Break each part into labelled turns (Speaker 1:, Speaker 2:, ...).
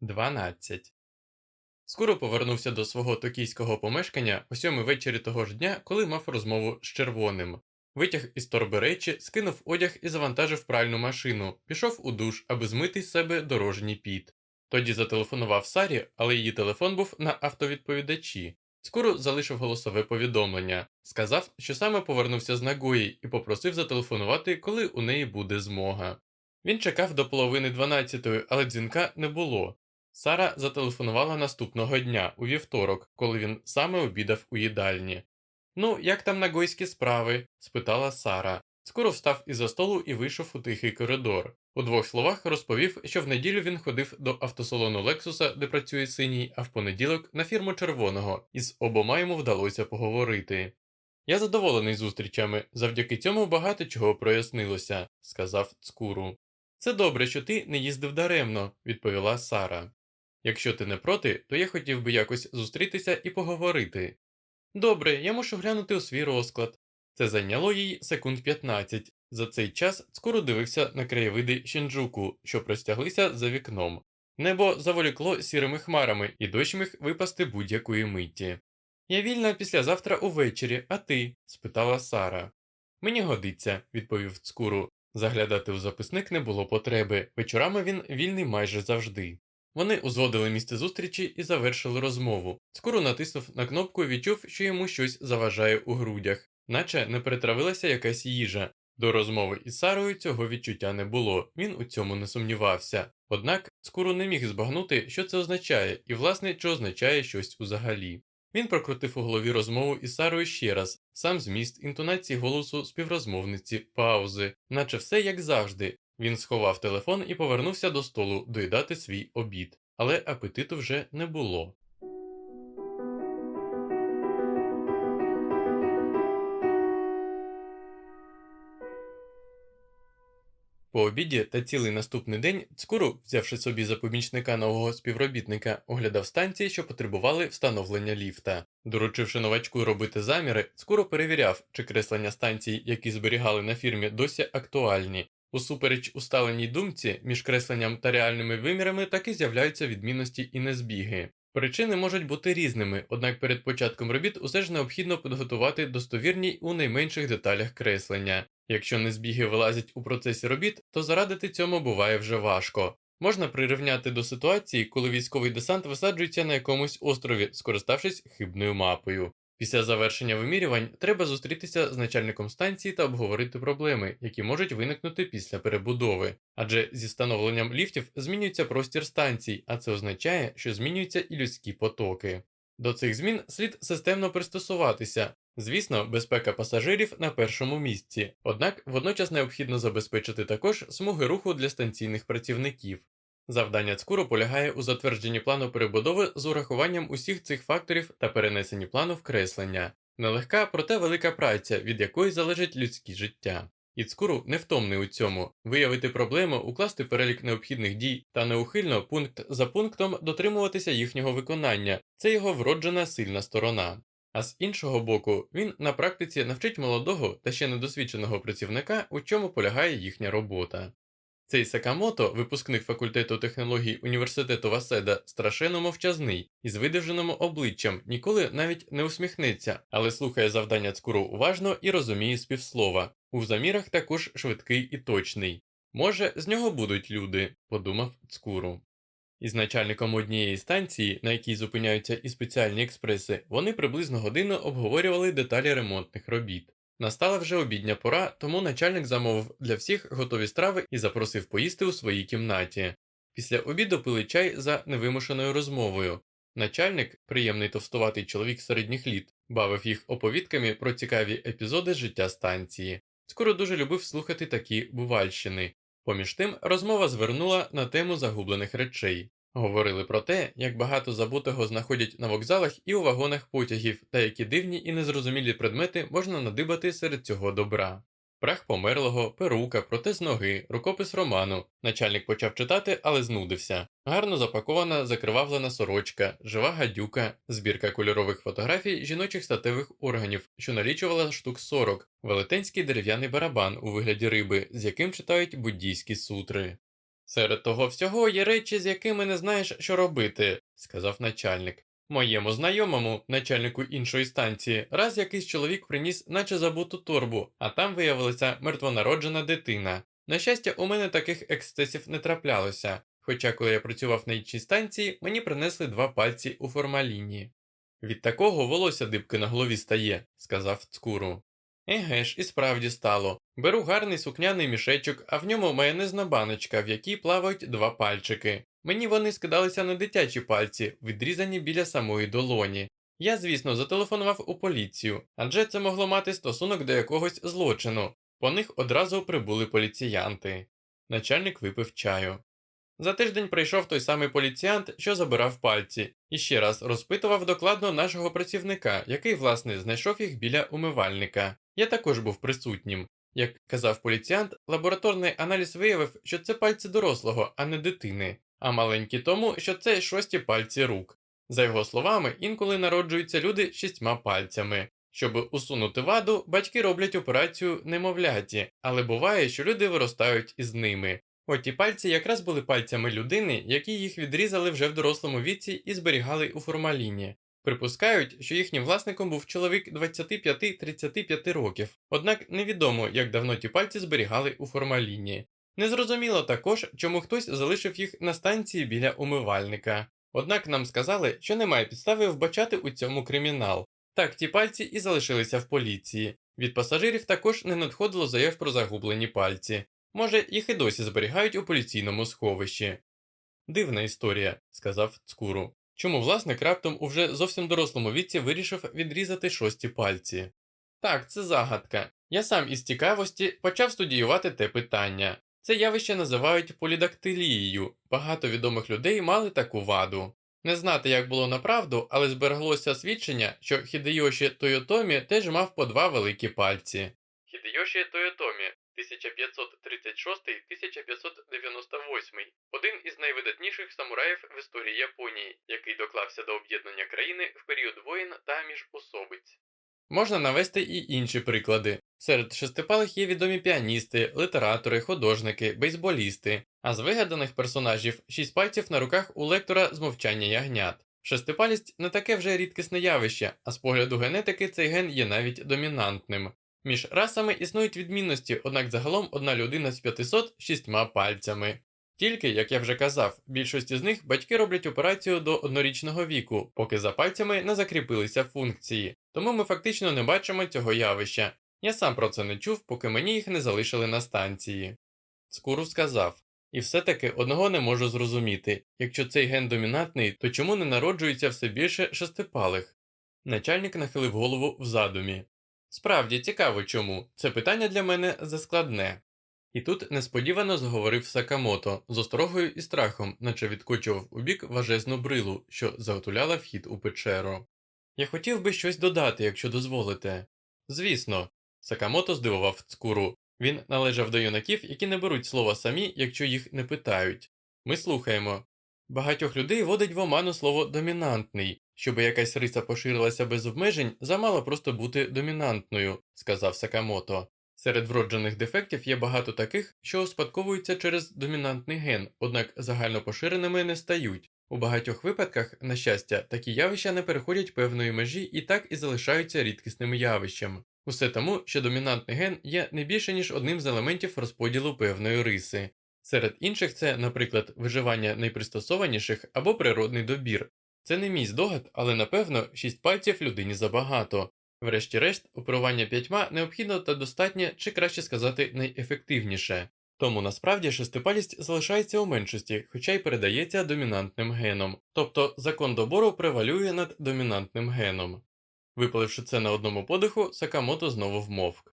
Speaker 1: 12. Скоро повернувся до свого токійського помешкання о сьомій вечері того ж дня, коли мав розмову з червоним. Витяг із торби речі, скинув одяг і завантажив пральну машину, пішов у душ, аби змити з себе дорожній піт. Тоді зателефонував Сарі, але її телефон був на автовідповідачі. Скоро залишив голосове повідомлення, сказав, що саме повернувся з Нагої і попросив зателефонувати, коли у неї буде змога. Він чекав до половини дванадцятої, але дзвінка не було. Сара зателефонувала наступного дня, у вівторок, коли він саме обідав у їдальні. Ну, як там нагойські справи? спитала Сара. Скоро встав із за столу і вийшов у тихий коридор. У двох словах розповів, що в неділю він ходив до автосалону Лексуса, де працює синій, а в понеділок на фірму червоного, і з обома йому вдалося поговорити. Я задоволений зустрічами, завдяки цьому багато чого прояснилося, сказав цкуру. Це добре, що ти не їздив даремно, відповіла Сара. Якщо ти не проти, то я хотів би якось зустрітися і поговорити. Добре, я мушу глянути у свій розклад. Це зайняло їй секунд 15. За цей час скоро дивився на краєвиди Щенджуку, що простяглися за вікном. Небо заволікло сірими хмарами, і дощ міг випасти будь-якої миті. Я вільна післязавтра увечері, а ти? спитала Сара. Мені годиться, відповів цкуру. Заглядати у записник не було потреби. Вечорами він вільний майже завжди. Вони узгодили місце зустрічі і завершили розмову. Скоро натиснув на кнопку і відчув, що йому щось заважає у грудях, наче не перетравилася якась їжа. До розмови із Сарою цього відчуття не було, він у цьому не сумнівався. Однак скоро не міг збагнути, що це означає, і, власне, що означає щось узагалі. Він прокрутив у голові розмову із Сарою ще раз, сам зміст, інтонації голосу співрозмовниці, паузи, наче все як завжди. Він сховав телефон і повернувся до столу доїдати свій обід, але апетиту вже не було. По обіді та цілий наступний день Цкуру, взявши собі за помічника нового співробітника, оглядав станції, що потребували встановлення ліфта. Доручивши новачку робити заміри, Цкуру перевіряв, чи креслення станцій, які зберігали на фірмі, досі актуальні. Усупереч усталеній думці, між кресленням та реальними вимірами таки з'являються відмінності і незбіги. Причини можуть бути різними, однак перед початком робіт усе ж необхідно підготувати достовірні у найменших деталях креслення. Якщо незбіги вилазять у процесі робіт, то зарадити цьому буває вже важко. Можна прирівняти до ситуації, коли військовий десант висаджується на якомусь острові, скориставшись хибною мапою. Після завершення вимірювань треба зустрітися з начальником станції та обговорити проблеми, які можуть виникнути після перебудови, адже зі встановленням ліфтів змінюється простір станцій, а це означає, що змінюються і людські потоки. До цих змін слід системно пристосуватися. Звісно, безпека пасажирів на першому місці, однак водночас необхідно забезпечити також смуги руху для станційних працівників. Завдання цкуру полягає у затвердженні плану перебудови з урахуванням усіх цих факторів та перенесенні плану вкреслення. Нелегка, проте велика праця, від якої залежить людське життя. І цкуру невтомний у цьому виявити проблему, укласти перелік необхідних дій та неухильно пункт за пунктом дотримуватися їхнього виконання це його вроджена сильна сторона. А з іншого боку, він на практиці навчить молодого та ще недосвідченого працівника, у чому полягає їхня робота. Цей Сакамото, випускник факультету технологій університету Васеда, страшенно мовчазний, із видержаним обличчям, ніколи навіть не усміхнеться, але слухає завдання цкуру уважно і розуміє співслова. У замірах також швидкий і точний. Може, з нього будуть люди, подумав цкуру. Із начальником однієї станції, на якій зупиняються і спеціальні експреси, вони приблизно годину обговорювали деталі ремонтних робіт. Настала вже обідня пора, тому начальник замовив для всіх готові страви і запросив поїсти у своїй кімнаті. Після обіду пили чай за невимушеною розмовою. Начальник, приємний товстуватий чоловік середніх літ, бавив їх оповідками про цікаві епізоди життя станції. Скоро дуже любив слухати такі бувальщини. Поміж тим, розмова звернула на тему загублених речей. Говорили про те, як багато забутого знаходять на вокзалах і у вагонах потягів, та які дивні і незрозумілі предмети можна надибати серед цього добра. Прах померлого, перука, протез ноги, рукопис роману. Начальник почав читати, але знудився. Гарно запакована закривавлена сорочка, жива гадюка, збірка кольорових фотографій жіночих статевих органів, що налічувала штук 40, велетенський дерев'яний барабан у вигляді риби, з яким читають буддійські сутри. Серед того всього є речі, з якими не знаєш, що робити, сказав начальник. Моєму знайомому, начальнику іншої станції, раз якийсь чоловік приніс, наче забуту торбу, а там виявилася мертвонароджена дитина. На щастя, у мене таких ексцесів не траплялося, хоча коли я працював на іншій станції, мені принесли два пальці у формаліні. Від такого волосся дибки на голові стає, сказав цкуру. Еге ж, і справді стало. Беру гарний сукняний мішечок, а в ньому майонезна баночка, в якій плавають два пальчики. Мені вони скидалися на дитячі пальці, відрізані біля самої долоні. Я, звісно, зателефонував у поліцію, адже це могло мати стосунок до якогось злочину. По них одразу прибули поліціянти. Начальник випив чаю. За тиждень прийшов той самий поліціянт, що забирав пальці, і ще раз розпитував докладно нашого працівника, який, власне, знайшов їх біля умивальника. Я також був присутнім. Як казав поліціянт, лабораторний аналіз виявив, що це пальці дорослого, а не дитини, а маленькі тому, що це шості пальці рук. За його словами, інколи народжуються люди шістьма пальцями. Щоб усунути ваду, батьки роблять операцію немовляті, але буває, що люди виростають із ними. Оті пальці якраз були пальцями людини, які їх відрізали вже в дорослому віці і зберігали у формаліні. Припускають, що їхнім власником був чоловік 25-35 років, однак невідомо, як давно ті пальці зберігали у формаліні. Незрозуміло також, чому хтось залишив їх на станції біля умивальника. Однак нам сказали, що немає підстави вбачати у цьому кримінал. Так ті пальці і залишилися в поліції. Від пасажирів також не надходило заяв про загублені пальці. Може, їх і досі зберігають у поліційному сховищі. Дивна історія, сказав цкуру. Чому власник раптом у вже зовсім дорослому віці вирішив відрізати шості пальці? Так, це загадка. Я сам із цікавості почав студіювати те питання. Це явище називають полідактилією. Багато відомих людей мали таку ваду. Не знати, як було направду, але збереглося свідчення, що Хідейоші Тойотомі теж мав по два великі пальці. Хідейоші Тойотомі 1536-1598, один із найвидатніших самураїв в історії Японії, який доклався до об'єднання країни в період воєн та міжусобиць. Можна навести і інші приклади. Серед шестипалих є відомі піаністи, літератори, художники, бейсболісти, а з вигаданих персонажів шість пальців на руках у лектора з мовчання ягнят. Шестипалість не таке вже рідкісне явище, а з погляду генетики цей ген є навіть домінантним. Між расами існують відмінності, однак загалом одна людина з 500 шістьма пальцями. Тільки, як я вже казав, більшості з них батьки роблять операцію до однорічного віку, поки за пальцями не закріпилися функції, тому ми фактично не бачимо цього явища. Я сам про це не чув, поки мені їх не залишили на станції. Скуру сказав і все-таки одного не можу зрозуміти якщо цей ген домінантний, то чому не народжується все більше шестипалих? Начальник нахилив голову в задумі. Справді цікаво чому, це питання для мене заскладне. І тут несподівано заговорив Сакамото з осторогою і страхом, наче відкочував у бік важезну брилу, що заготуляла вхід у печеру. Я хотів би щось додати, якщо дозволите. Звісно, Сакамото здивував цкуру. Він належав до юнаків, які не беруть слова самі, якщо їх не питають. Ми слухаємо. Багатьох людей водить в оману слово домінантний, щоб якась риса поширилася без обмежень, замало просто бути домінантною, сказав Сакамото. Серед вроджених дефектів є багато таких, що успадковуються через домінантний ген, однак загально поширеними не стають. У багатьох випадках, на щастя, такі явища не переходять певної межі і так і залишаються рідкісним явищем. Усе тому, що домінантний ген є не більше ніж одним з елементів розподілу певної риси. Серед інших це, наприклад, виживання найпристосованіших або природний добір. Це не мій здогад, але напевно шість пальців людині забагато. Врешті-решт, оперування п'ятьма необхідно та достатньо, чи краще сказати, найефективніше. Тому насправді шестипалість залишається у меншості, хоча й передається домінантним геном, тобто закон добору превалює над домінантним геном. Випаливши це на одному подиху, Сакамото знову вмовк.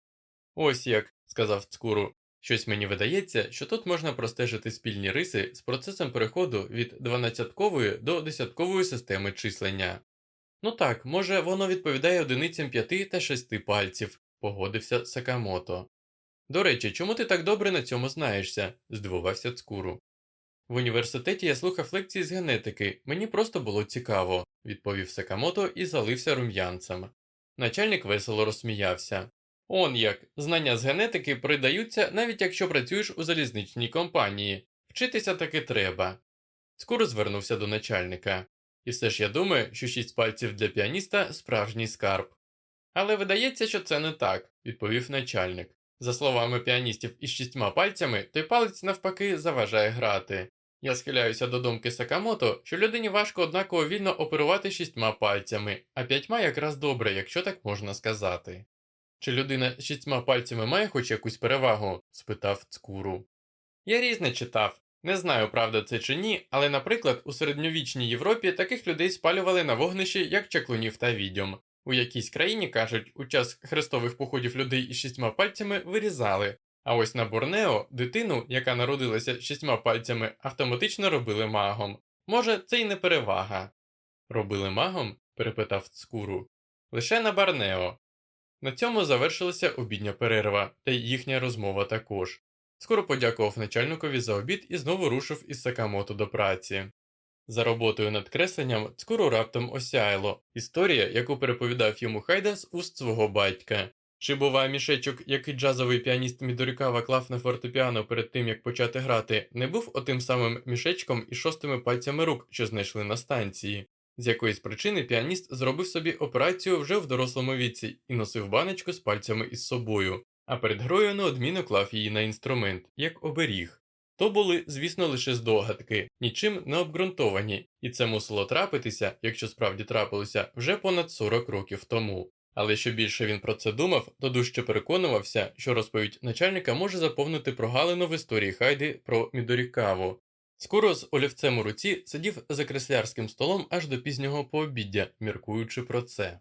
Speaker 1: Ось як, сказав цкуру, щось мені видається, що тут можна простежити спільні риси з процесом переходу від дванадцяткової до десяткової системи числення. Ну так, може, воно відповідає одиницям п'яти та шести пальців, погодився Сакамото. До речі, чому ти так добре на цьому знаєшся? здивувався цкуру. В університеті я слухав лекції з генетики, мені просто було цікаво, відповів Сакамото і залився рум'янцем. Начальник весело розсміявся. Он як, знання з генетики придаються, навіть якщо працюєш у залізничній компанії. Вчитися таки треба. Скоро звернувся до начальника. І все ж я думаю, що шість пальців для піаніста справжній скарб. Але видається, що це не так, відповів начальник. За словами піаністів із шістьма пальцями, той палець навпаки заважає грати. Я схиляюся до думки Сакамото, що людині важко однаково вільно оперувати шістьма пальцями, а п'ятьма якраз добре, якщо так можна сказати. Чи людина з шістьма пальцями має хоч якусь перевагу? спитав цкуру. Я різне читав. Не знаю, правда це чи ні, але, наприклад, у середньовічній Європі таких людей спалювали на вогнищі як чаклунів та відьом. У якійсь країні, кажуть, у час хрестових походів людей із шістьма пальцями вирізали, а ось на Борнео дитину, яка народилася шістьма пальцями, автоматично робили магом. Може, це й не перевага. Робили магом? перепитав цкуру. Лише на Барнео. На цьому завершилася обідня перерва, та й їхня розмова також. Скоро подякував начальникові за обід і знову рушив із Сакамото до праці. За роботою над кресленням скоро раптом осяяло історія, яку переповідав йому Хайда з уст свого батька. Чи бува мішечок, який джазовий піаніст Мідорікава клав на фортепіано перед тим як почати грати, не був отим самим мішечком із шостими пальцями рук, що знайшли на станції. З якоїсь причини піаніст зробив собі операцію вже в дорослому віці і носив баночку з пальцями із собою, а перед грою неодмінно клав її на інструмент, як оберіг. То були, звісно, лише здогадки, нічим не обґрунтовані, і це мусило трапитися, якщо справді трапилося, вже понад 40 років тому. Але що більше він про це думав, то дужче переконувався, що розповідь начальника може заповнити прогалину в історії Хайди про Мідорікаву. Скоро з олівцем у руці сидів за креслярським столом аж до пізнього пообіддя, міркуючи про це.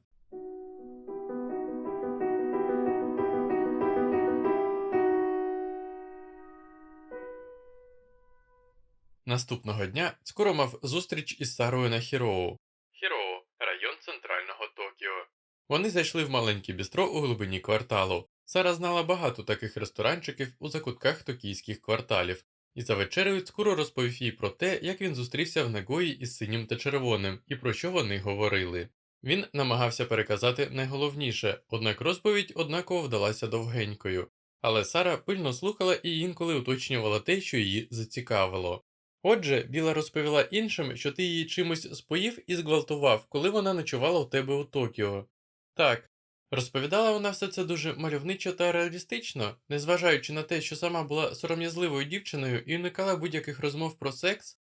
Speaker 1: Наступного дня скоро мав зустріч із Сарою на Хіроу. Хіроу район центрального Токіо. Вони зайшли в маленьке бістро у глибині кварталу. Сара знала багато таких ресторанчиків у закутках токійських кварталів, і за вечерею скоро розповів їй про те, як він зустрівся в Нагої із синім та червоним, і про що вони говорили. Він намагався переказати найголовніше, однак розповідь однаково вдалася довгенькою. Але Сара пильно слухала і інколи уточнювала те, що її зацікавило. Отже, Біла розповіла іншим, що ти її чимось споїв і зґвалтував, коли вона ночувала у тебе у Токіо. Так, розповідала вона все це дуже мальовничо та реалістично, незважаючи на те, що сама була сором'язливою дівчиною і уникала будь-яких розмов про секс,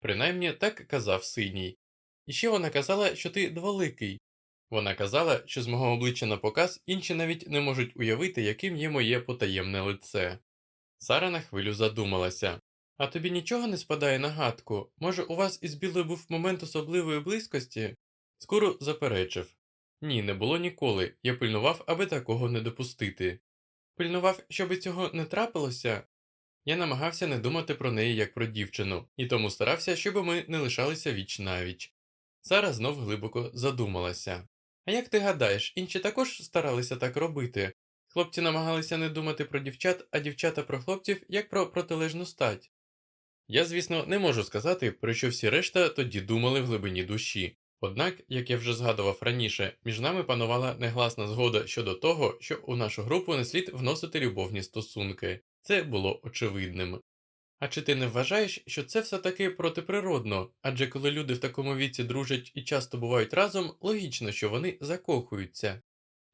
Speaker 1: принаймні так казав синій. І ще вона казала, що ти дволикий. Вона казала, що з мого обличчя на показ інші навіть не можуть уявити, яким є моє потаємне лице. Сара на хвилю задумалася. А тобі нічого не спадає на гадку? Може, у вас із білою був момент особливої близькості? Скоро заперечив. Ні, не було ніколи. Я пильнував, аби такого не допустити. Пильнував, щоби цього не трапилося. Я намагався не думати про неї як про дівчину, і тому старався, щоб ми не лишалися віч навіч. Сара знов глибоко задумалася. А як ти гадаєш, інші також старалися так робити? Хлопці намагалися не думати про дівчат, а дівчата про хлопців як про протилежну стать. Я, звісно, не можу сказати, про що всі решта тоді думали в глибині душі. Однак, як я вже згадував раніше, між нами панувала негласна згода щодо того, що у нашу групу не слід вносити любовні стосунки. Це було очевидним. А чи ти не вважаєш, що це все таки протиприродно? Адже коли люди в такому віці дружать і часто бувають разом, логічно, що вони закохуються.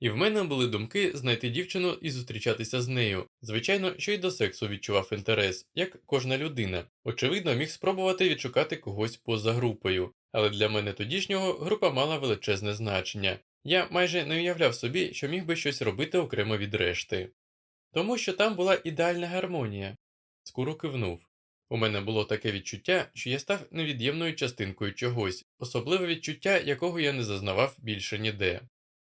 Speaker 1: І в мене були думки знайти дівчину і зустрічатися з нею. Звичайно, що й до сексу відчував інтерес, як кожна людина. Очевидно, міг спробувати відшукати когось поза групою, але для мене тодішнього група мала величезне значення. Я майже не уявляв собі, що міг би щось робити окремо від решти. Тому що там була ідеальна гармонія. Скоро кивнув. У мене було таке відчуття, що я став невід'ємною частинкою чогось, особливе відчуття, якого я не зазнавав більше ніде.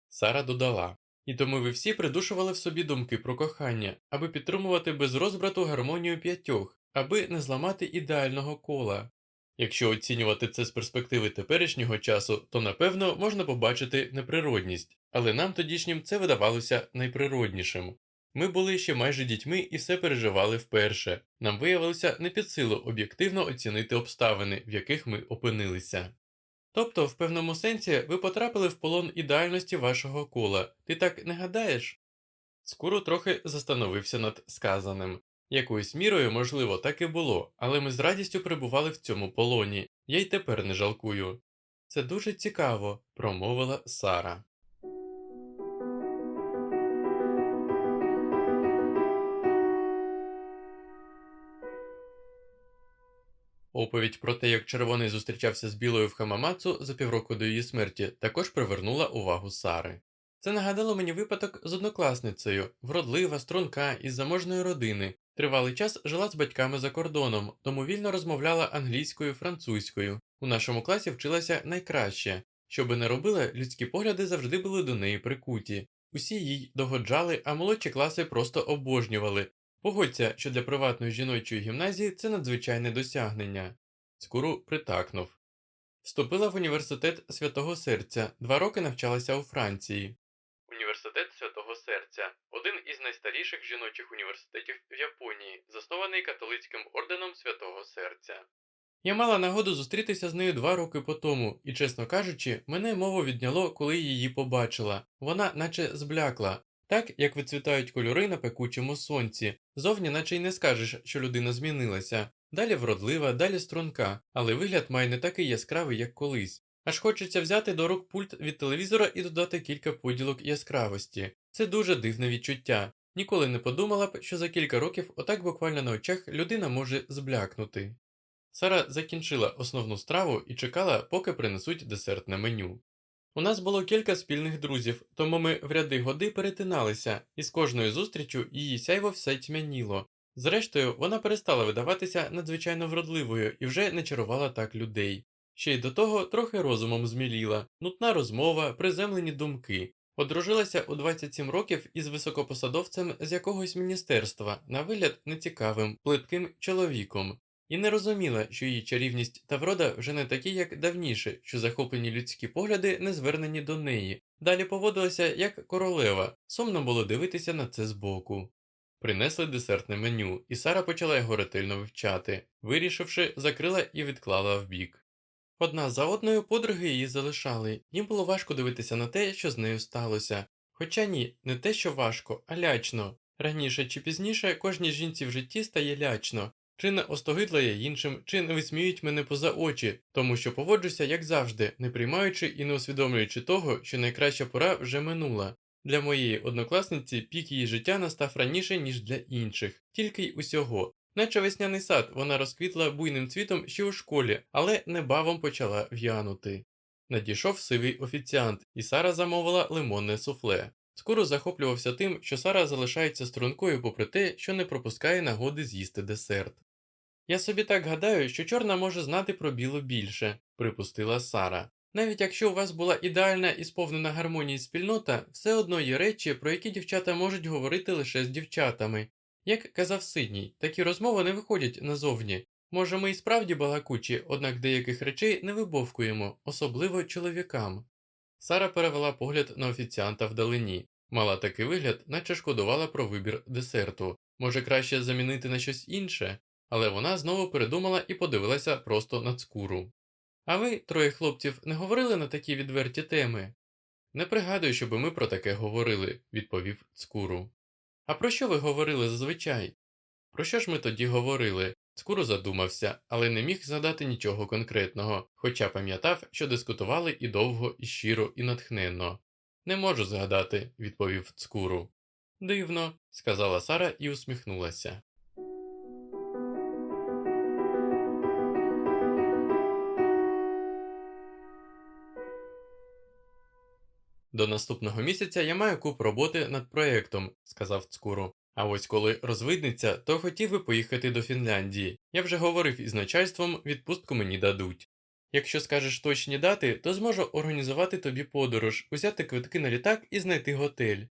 Speaker 1: Сара додала. І тому ви всі придушували в собі думки про кохання, аби підтримувати без розбрату гармонію п'ятьох, аби не зламати ідеального кола. Якщо оцінювати це з перспективи теперішнього часу, то напевно можна побачити неприродність, але нам тодішнім це видавалося найприроднішим. Ми були ще майже дітьми і все переживали вперше. Нам виявилося не під силу об'єктивно оцінити обставини, в яких ми опинилися. Тобто, в певному сенсі, ви потрапили в полон ідеальності вашого кола. Ти так не гадаєш? Скоро трохи застановився над сказаним. Якоюсь мірою, можливо, так і було, але ми з радістю перебували в цьому полоні. Я й тепер не жалкую. Це дуже цікаво, промовила Сара. Оповідь про те, як червоний зустрічався з білою в Хамамацу за півроку до її смерті, також привернула увагу Сари. Це нагадало мені випадок з однокласницею, вродлива, струнка, із заможної родини. Тривалий час жила з батьками за кордоном, тому вільно розмовляла англійською, французькою. У нашому класі вчилася найкраще. Що би не робила, людські погляди завжди були до неї прикуті. Усі їй догоджали, а молодші класи просто обожнювали. Погодься, що для приватної жіночої гімназії це надзвичайне досягнення. Скуру притакнув. Вступила в університет Святого Серця, два роки навчалася у Франції. Університет Святого Серця один із найстаріших жіночих університетів в Японії, заснований католицьким орденом Святого Серця. Я мала нагоду зустрітися з нею два роки по тому, і, чесно кажучи, мене мову відняло, коли її побачила. Вона наче зблякла, так як вицвітають кольори на пекучому сонці, зовні наче й не скажеш, що людина змінилася. Далі вродлива, далі струнка, але вигляд має не такий яскравий, як колись. Аж хочеться взяти до рук пульт від телевізора і додати кілька поділок яскравості. Це дуже дивне відчуття. Ніколи не подумала б, що за кілька років отак буквально на очах людина може зблякнути. Сара закінчила основну страву і чекала, поки принесуть десертне меню. У нас було кілька спільних друзів, тому ми в ряди годи перетиналися, і з кожною зустрічю її сяйво все тьмяніло. Зрештою, вона перестала видаватися надзвичайно вродливою і вже не чарувала так людей. Ще й до того трохи розумом зміліла, нутна розмова, приземлені думки. Одружилася у 27 років із високопосадовцем з якогось міністерства, на вигляд нецікавим, плитким чоловіком, і не розуміла, що її чарівність та врода вже не такі, як давніше, що захоплені людські погляди не звернені до неї. Далі поводилася як королева, сумно було дивитися на це збоку. Принесли десертне меню, і Сара почала його ретельно вивчати, вирішивши, закрила і відклала вбік. Одна за одною подруги її залишали, їм було важко дивитися на те, що з нею сталося. Хоча ні, не те, що важко, а лячно. Раніше чи пізніше кожній жінці в житті стає лячно, чи не остогидла я іншим, чи не висміють мене поза очі, тому що поводжуся, як завжди, не приймаючи і не усвідомлюючи того, що найкраща пора вже минула. Для моєї однокласниці пік її життя настав раніше, ніж для інших, тільки й усього. Наче весняний сад, вона розквітла буйним цвітом ще у школі, але небавом почала в'янути. Надійшов сивий офіціант, і Сара замовила лимонне суфле. Скоро захоплювався тим, що Сара залишається стрункою попри те, що не пропускає нагоди з'їсти десерт. Я собі так гадаю, що чорна може знати про білу більше, припустила Сара. Навіть якщо у вас була ідеальна і сповнена гармонії спільнота, все одно є речі, про які дівчата можуть говорити лише з дівчатами. Як казав Сидній, такі розмови не виходять назовні. Може, ми і справді балакучі, однак деяких речей не вибовкуємо, особливо чоловікам. Сара перевела погляд на офіціанта вдалині, мала такий вигляд, наче шкодувала про вибір десерту. Може краще замінити на щось інше, але вона знову передумала і подивилася просто на цкуру. А ви, троє хлопців, не говорили на такі відверті теми? Не пригадую, щоби ми про таке говорили, відповів цкуру. А про що ви говорили зазвичай? Про що ж ми тоді говорили? Скоро задумався, але не міг згадати нічого конкретного, хоча пам'ятав, що дискутували і довго, і щиро, і натхненно. Не можу згадати, відповів цкуру. Дивно, сказала Сара і усміхнулася. До наступного місяця я маю куп роботи над проєктом, сказав цкуру. А ось коли розвиднеться, то хотів би поїхати до Фінляндії. Я вже говорив із начальством, відпустку мені дадуть. Якщо скажеш точні дати, то зможу організувати тобі подорож, узяти квитки на літак і знайти готель.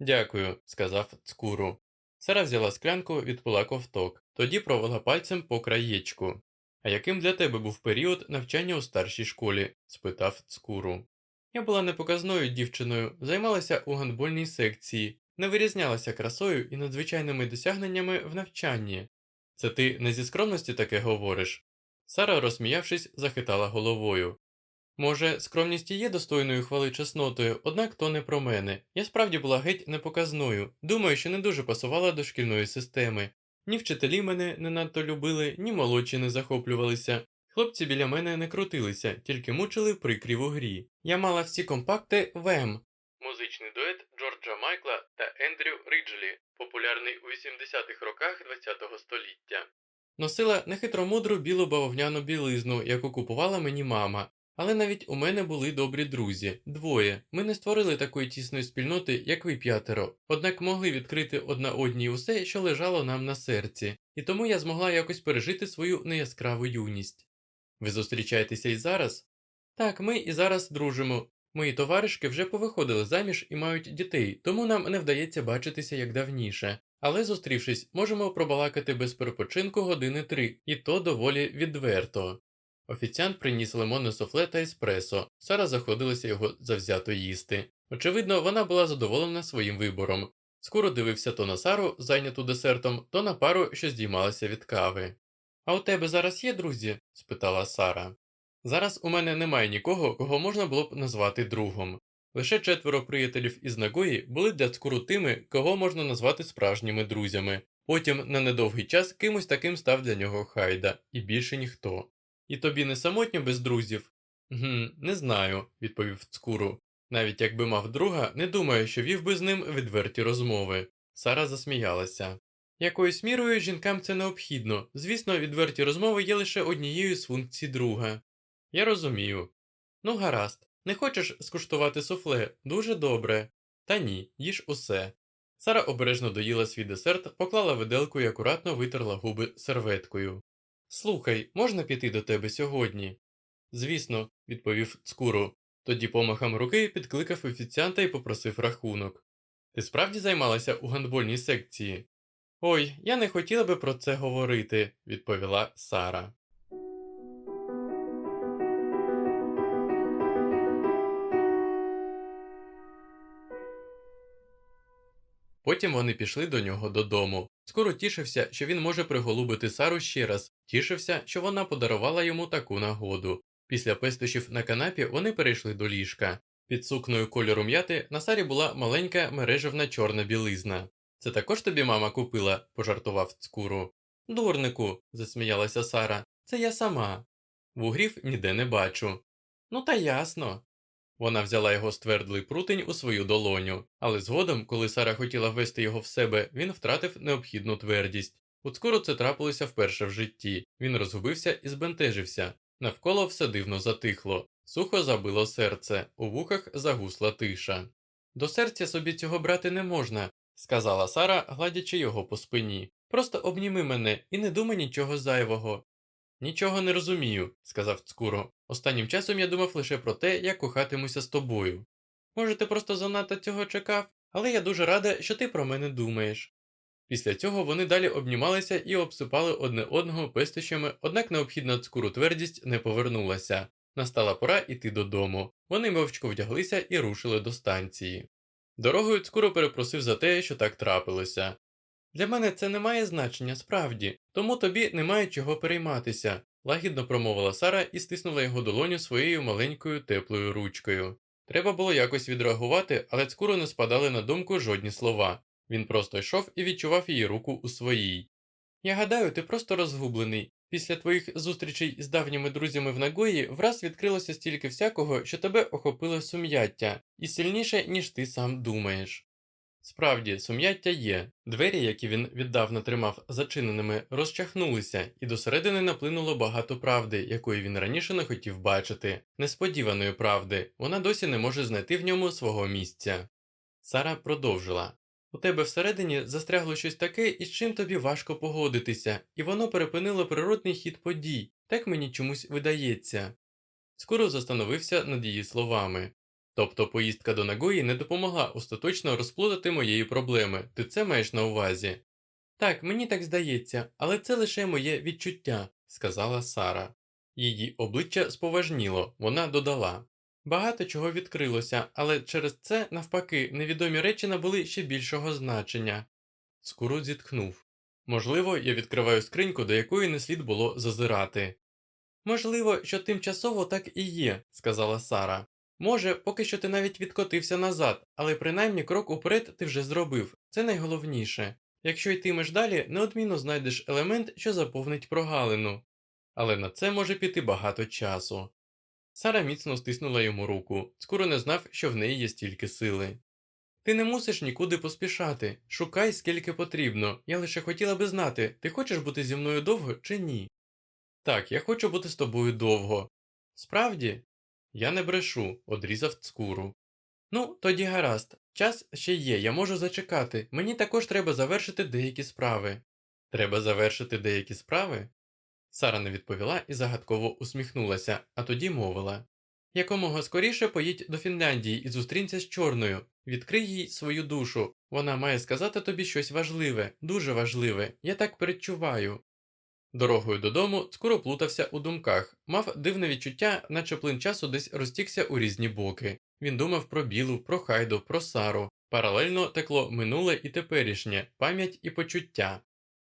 Speaker 1: Дякую, сказав цкуру. Сара взяла склянку, відпила ковток, тоді провела пальцем по краєчку. А яким для тебе був період навчання у старшій школі? спитав цкуру. Я була непоказною дівчиною, займалася у гандбольній секції, не вирізнялася красою і надзвичайними досягненнями в навчанні. Це ти не зі скромності таке говориш? Сара, розсміявшись, захитала головою. Може, скромність і є достойною хвали чеснотою, однак то не про мене. Я справді була геть непоказною, думаю, що не дуже пасувала до шкільної системи. Ні вчителі мене не надто любили, ні молодші не захоплювалися. Хлопці біля мене не крутилися, тільки мучили в прикрі в грі. Я мала всі компакти ВМ. Музичний дует Джорджа Майкла та Ендрю Ріджлі, популярний у 80-х роках ХХ століття. Носила нехитромудру білу бавовняну білизну, яку купувала мені мама. Але навіть у мене були добрі друзі, двоє. Ми не створили такої тісної спільноти, як ви п'ятеро, однак могли відкрити одна одній усе, що лежало нам на серці, і тому я змогла якось пережити свою неяскраву юність. Ви зустрічаєтеся і зараз? Так, ми і зараз дружимо. Мої товаришки вже повиходили заміж і мають дітей, тому нам не вдається бачитися як давніше. Але зустрівшись, можемо пробалакати без перепочинку години три, і то доволі відверто. Офіціант приніс лимонне суфле та еспресо. Сара заходилася його завзято їсти. Очевидно, вона була задоволена своїм вибором. Скоро дивився то на Сару, зайняту десертом, то на пару, що здіймалася від кави. А у тебе зараз є друзі? спитала Сара. Зараз у мене немає нікого, кого можна було б назвати другом. Лише четверо приятелів із Нагої були для Цкуру тими, кого можна назвати справжніми друзями. Потім на недовгий час кимось таким став для нього хайда, і більше ніхто. І тобі не самотньо без друзів? Гм, не знаю, відповів Цкуру. Навіть якби мав друга, не думаю, що вів би з ним відверті розмови. Сара засміялася. Якоюсь мірою жінкам це необхідно. Звісно, відверті розмови є лише однією з функцій друга. Я розумію. Ну, гаразд, не хочеш скуштувати суфле? Дуже добре. Та ні, їж усе. Сара обережно доїла свій десерт, поклала виделку і акуратно витерла губи серветкою. Слухай, можна піти до тебе сьогодні? Звісно, відповів Цкуру. Тоді помахом руки підкликав офіціанта і попросив рахунок. Ти справді займалася у гандбольній секції? Ой, я не хотіла би про це говорити, відповіла Сара. Потім вони пішли до нього додому. Скоро тішився, що він може приголубити Сару ще раз, тішився, що вона подарувала йому таку нагоду. Після пестощів на канапі вони перейшли до ліжка. Під сукною кольору м'яти на Сарі була маленька мережевна чорна білизна. Це також тобі мама купила, пожартував цкуру. Дурнику, засміялася Сара, це я сама. Вугрів ніде не бачу. Ну та ясно. Вона взяла його ствердлий прутень у свою долоню, але згодом, коли Сара хотіла ввести його в себе, він втратив необхідну твердість. От скоро це трапилося вперше в житті. Він розгубився і збентежився. Навколо все дивно затихло, сухо забило серце, у вухах загусла тиша. До серця собі цього брати не можна, сказала Сара, гладячи його по спині. Просто обніми мене і не думай нічого зайвого. Нічого не розумію, сказав Цкуро. Останнім часом я думав лише про те, як кохатимуся з тобою. Може, ти просто занадто цього чекав, але я дуже рада, що ти про мене думаєш. Після цього вони далі обнімалися і обсипали одне одного пестощами, однак необхідна цкуру твердість не повернулася. Настала пора йти додому. Вони мовчко вдяглися і рушили до станції. Дорогою цкуро перепросив за те, що так трапилося. Для мене це не має значення справді, тому тобі немає чого перейматися, лагідно промовила Сара і стиснула його долоню своєю маленькою теплою ручкою. Треба було якось відреагувати, але цкуру не спадали на думку жодні слова. Він просто йшов і відчував її руку у своїй. Я гадаю, ти просто розгублений. Після твоїх зустрічей з давніми друзями в Нагої враз відкрилося стільки всякого, що тебе охопило сум'яття, і сильніше, ніж ти сам думаєш. Справді, сум'яття є. Двері, які він віддавна тримав зачиненими, розчахнулися, і досередини наплинуло багато правди, якої він раніше не хотів бачити, несподіваної правди, вона досі не може знайти в ньому свого місця. Сара продовжила У тебе всередині застрягло щось таке, із чим тобі важко погодитися, і воно перепинило природний хід подій, так мені чомусь видається. Скоро застановився над її словами. Тобто поїздка до Нагої не допомогла остаточно розплутати моєї проблеми, ти це маєш на увазі? Так, мені так здається, але це лише моє відчуття, сказала Сара. Її обличчя споважніло, вона додала. Багато чого відкрилося, але через це, навпаки, невідомі речі набули ще більшого значення. Скуру зітхнув. Можливо, я відкриваю скриньку, до якої не слід було зазирати. Можливо, що тимчасово так і є, сказала Сара. Може, поки що ти навіть відкотився назад, але принаймні крок уперед ти вже зробив, це найголовніше. Якщо йтимеш далі, неодмінно знайдеш елемент, що заповнить прогалину. Але на це може піти багато часу. Сара міцно стиснула йому руку, скоро не знав, що в неї є стільки сили. Ти не мусиш нікуди поспішати, шукай скільки потрібно. Я лише хотіла би знати, ти хочеш бути зі мною довго чи ні? Так, я хочу бути з тобою довго. Справді? Я не брешу, одрізав цкуру. Ну, тоді гаразд, час ще є, я можу зачекати. Мені також треба завершити деякі справи. Треба завершити деякі справи? Сара не відповіла і загадково усміхнулася, а тоді мовила Якомога скоріше поїдь до Фінляндії і зустрінься з чорною. Відкрий їй свою душу. Вона має сказати тобі щось важливе, дуже важливе, я так передчуваю. Дорогою додому скоро плутався у думках, мав дивне відчуття, наче плин часу десь розтікся у різні боки. Він думав про білу, про хайду, про Сару. Паралельно текло минуле і теперішнє, пам'ять і почуття.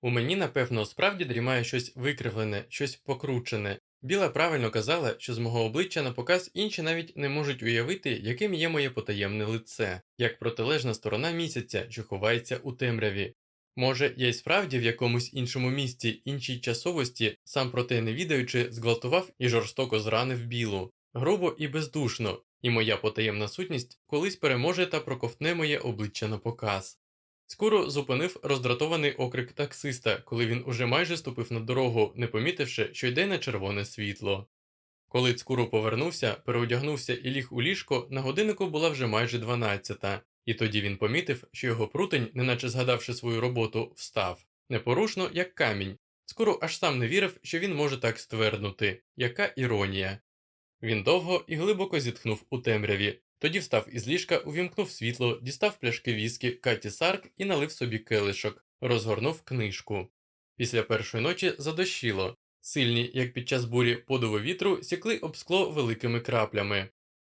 Speaker 1: У мені, напевно, справді дрімає щось викривлене, щось покручене. Біла правильно казала, що з мого обличчя на показ інші навіть не можуть уявити, яким є моє потаємне лице, як протилежна сторона місяця, що ховається у темряві. Може, я й справді в якомусь іншому місці, іншій часовості, сам про те не відаючи, зґвалтував і жорстоко зранив білу, грубо і бездушно, і моя потаємна сутність колись переможе та проковтне моє обличчя на показ. Скоро зупинив роздратований окрик таксиста, коли він уже майже ступив на дорогу, не помітивши, що йде на червоне світло. Коли цкуру повернувся, переодягнувся і ліг у ліжко, на годиннику була вже майже дванадцята, і тоді він помітив, що його прутень, неначе згадавши свою роботу, встав непорушно, як камінь. Скоро аж сам не вірив, що він може так стверднути. Яка іронія. Він довго і глибоко зітхнув у темряві, тоді встав із ліжка, увімкнув світло, дістав пляшки віскі Каті Сарк і налив собі келишок, розгорнув книжку. Після першої ночі задощило. Сильні, як під час бурі подови вітру, сікли об скло великими краплями.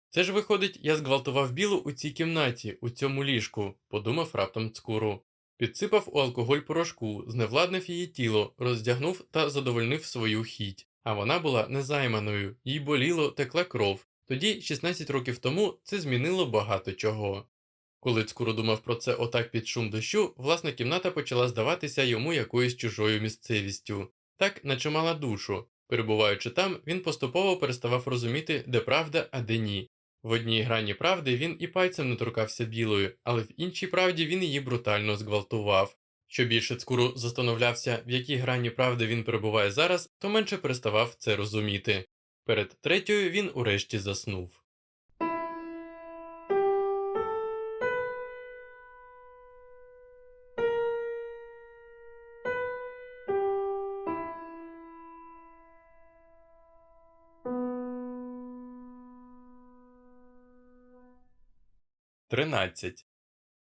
Speaker 1: Це ж, виходить, я зґвалтував білу у цій кімнаті, у цьому ліжку, подумав раптом цкуру. Підсипав у алкоголь порошку, зневладнив її тіло, роздягнув та задовольнив свою хіть. А вона була незайманою, їй боліло, текла кров, тоді, 16 років тому, це змінило багато чого. Коли Цкуру думав про це отак під шум дощу, власна кімната почала здаватися йому якоюсь чужою місцевістю, так наче мала душу. Перебуваючи там, він поступово переставав розуміти, де правда, а де ні. В одній грані правди він і пальцем не торкався білою, але в іншій правді він її брутально зґвалтував. Що більше Цкуру застановлявся, в якій грані правди він перебуває зараз, то менше переставав це розуміти. Перед третьою він урешті заснув. Тринадцять.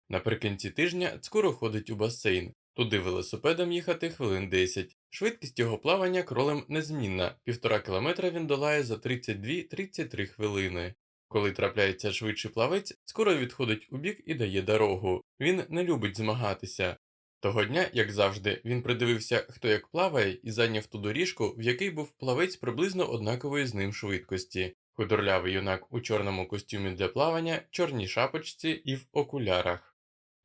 Speaker 1: Наприкінці тижня Цкуро ходить у басейн. Туди велосипедом їхати хвилин 10. Швидкість його плавання кролем незмінна, півтора кілометра він долає за 32-33 хвилини. Коли трапляється швидший плавець, скоро відходить у бік і дає дорогу. Він не любить змагатися. Того дня, як завжди, він придивився, хто як плаває, і зайняв ту доріжку, в якій був плавець приблизно однакової з ним швидкості. Худорлявий юнак у чорному костюмі для плавання, чорній шапочці і в окулярах.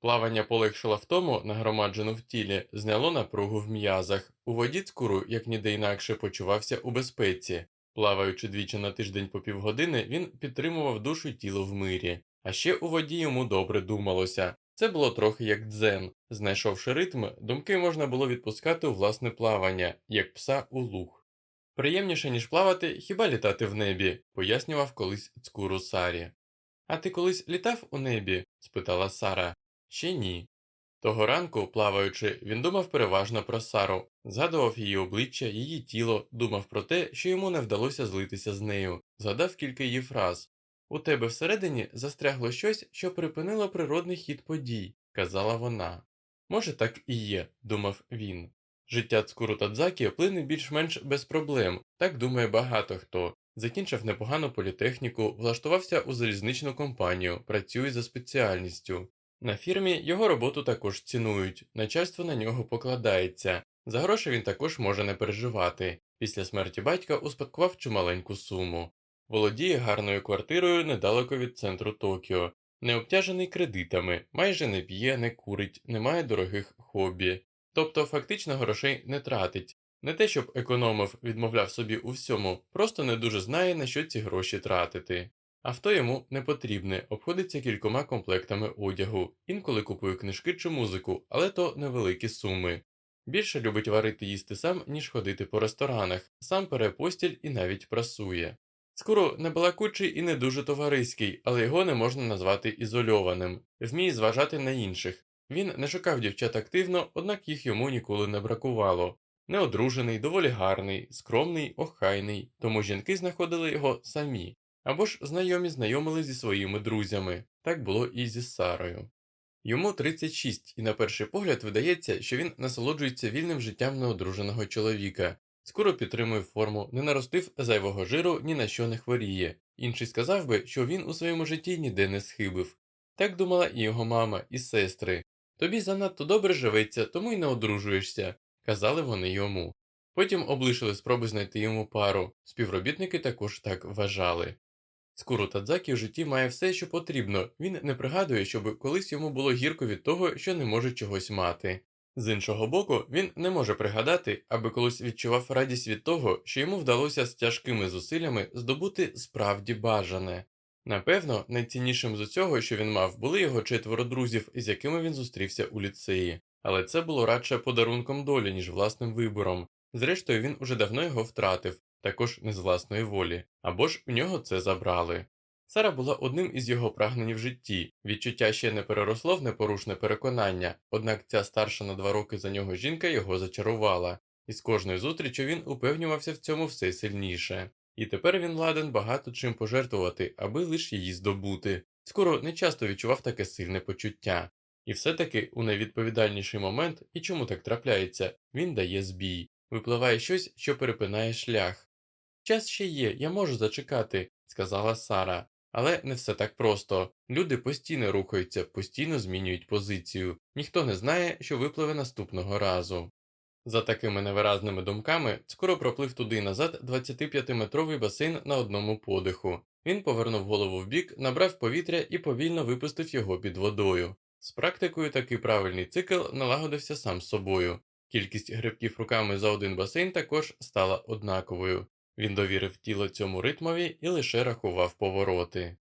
Speaker 1: Плавання полегшило в тому, нагромаджену в тілі, зняло напругу в м'язах. У воді цкуру, як ніде інакше, почувався у безпеці. Плаваючи двічі на тиждень по півгодини, він підтримував душу й тіло в мирі. А ще у воді йому добре думалося. Це було трохи як дзен. Знайшовши ритм, думки можна було відпускати у власне плавання, як пса у луг. Приємніше, ніж плавати, хіба літати в небі, пояснював колись цкуру Сарі. А ти колись літав у небі? спитала Сара. Ще ні. Того ранку, плаваючи, він думав переважно про Сару, згадував її обличчя, її тіло, думав про те, що йому не вдалося злитися з нею, згадав кілька її фраз. У тебе всередині застрягло щось, що припинило природний хід подій, казала вона. Може, так і є, думав він. Життя Цкуру Тадзакі плине більш-менш без проблем, так думає багато хто. Закінчив непогану політехніку, влаштувався у залізничну компанію, працює за спеціальністю. На фірмі його роботу також цінують, начальство на нього покладається. За гроші він також може не переживати. Після смерті батька успадкував чималеньку суму. Володіє гарною квартирою недалеко від центру Токіо. Не обтяжений кредитами, майже не п'є, не курить, не має дорогих хобі. Тобто фактично грошей не тратить. Не те, щоб економив, відмовляв собі у всьому, просто не дуже знає, на що ці гроші тратити. Авто йому не потрібне, обходиться кількома комплектами одягу, інколи купує книжки чи музику, але то невеликі суми. Більше любить варити їсти сам, ніж ходити по ресторанах, сам пере постіль і навіть прасує. Скоро не балакучий і не дуже товариський, але його не можна назвати ізольованим, вміє зважати на інших. Він не шукав дівчат активно, однак їх йому ніколи не бракувало. Неодружений, доволі гарний, скромний, охайний, тому жінки знаходили його самі, або ж знайомі знайомили зі своїми друзями, так було і зі Сарою. Йому 36, і на перший погляд видається, що він насолоджується вільним життям неодруженого чоловіка, скоро підтримує форму, не наростив зайвого жиру, ні на що не хворіє. Інший сказав би, що він у своєму житті ніде не схибив. Так думала і його мама, і сестри. Тобі занадто добре живеться, тому й не одружуєшся, казали вони йому. Потім облишили спроби знайти йому пару, співробітники також так вважали. Скуру Тадзакі в житті має все, що потрібно, він не пригадує, щоб колись йому було гірко від того, що не може чогось мати. З іншого боку, він не може пригадати, аби колись відчував радість від того, що йому вдалося з тяжкими зусиллями здобути справді бажане. Напевно, найціннішим з усього, що він мав, були його четверо друзів, з якими він зустрівся у ліцеї, але це було радше подарунком долі, ніж власним вибором. Зрештою, він уже давно його втратив, також не з власної волі, або ж у нього це забрали. Сара була одним із його прагнень в житті, відчуття ще не переросло в непорушне переконання, однак ця старша на два роки за нього жінка його зачарувала, і з кожною зустрічю він упевнювався в цьому все сильніше. І тепер він ладен багато чим пожертвувати, аби лише її здобути. Скоро не часто відчував таке сильне почуття. І все-таки у найвідповідальніший момент, і чому так трапляється, він дає збій, випливає щось, що перепинає шлях. Час ще є, я можу зачекати, сказала Сара. Але не все так просто. Люди постійно рухаються, постійно змінюють позицію, ніхто не знає, що випливе наступного разу. За такими невиразними думками, скоро проплив туди назад 25-метровий басейн на одному подиху. Він повернув голову вбік, набрав повітря і повільно випустив його під водою. З практикою такий правильний цикл налагодився сам собою. Кількість грибків руками за один басейн також стала однаковою. Він довірив тіло цьому ритмові і лише рахував повороти.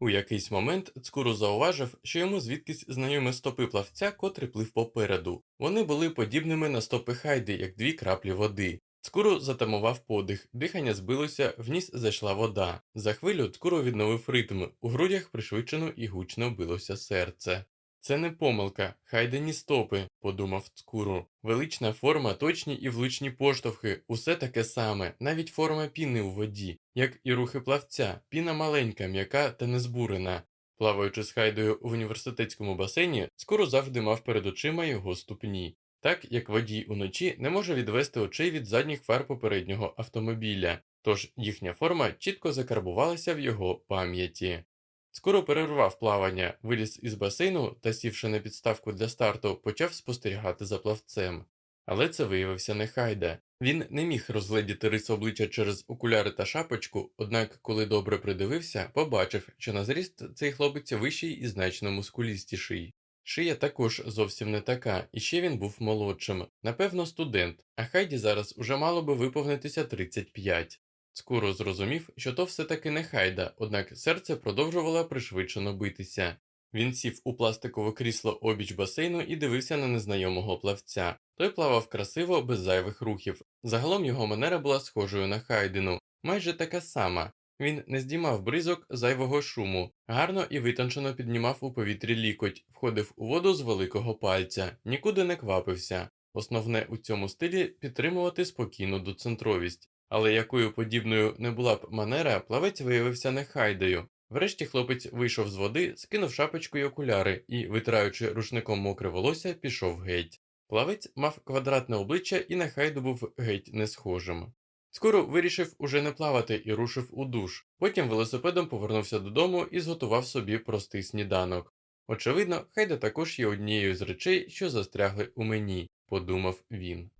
Speaker 1: У якийсь момент Цкуру зауважив, що йому звідкись знайомі стопи плавця, котрий плив попереду. Вони були подібними на стопи хайди, як дві краплі води. Цкуру затамував подих, дихання збилося, в ніс зайшла вода. За хвилю Цкуру відновив ритм, у грудях пришвидшено і гучно билося серце. Це не помилка, хайдені стопи, подумав Цкуру. Велична форма, точні і влучні поштовхи, усе таке саме, навіть форма піни у воді, як і рухи плавця, піна маленька, м'яка та незбурена. Плаваючи з хайдою в університетському басейні, Цкуру завжди мав перед очима його ступні так як водій уночі не може відвести очей від задніх фар попереднього автомобіля, тож їхня форма чітко закарбувалася в його пам'яті. Скоро перервав плавання, виліз із басейну та, сівши на підставку для старту, почав спостерігати за плавцем. Але це виявився не хайда. Він не міг розгледіти рис обличчя через окуляри та шапочку, однак, коли добре придивився, побачив, що на зріст цей хлопець вищий і значно мускулістіший. Шия також зовсім не така, і ще він був молодшим, напевно, студент, а Хайді зараз уже мало би виповнитися 35. Скоро зрозумів, що то все таки не хайда, однак серце продовжувало пришвидшено битися. Він сів у пластикове крісло обіч басейну і дивився на незнайомого плавця. Той плавав красиво, без зайвих рухів. Загалом його манера була схожою на хайдину, майже така сама, він не здіймав бризок зайвого шуму, гарно і витончено піднімав у повітрі лікоть, входив у воду з великого пальця, нікуди не квапився. Основне у цьому стилі підтримувати спокійну доцентровість, але якою подібною не була б манера, плавець виявився нехайдою. Врешті хлопець вийшов з води, скинув шапочку й окуляри і, витираючи рушником мокре волосся, пішов геть. Плавець мав квадратне обличчя і на хайду був геть не схожим. Скоро вирішив уже не плавати і рушив у душ. Потім велосипедом повернувся додому і зготував собі простий сніданок. Очевидно, хайда також є однією з речей, що застрягли у мені, подумав він.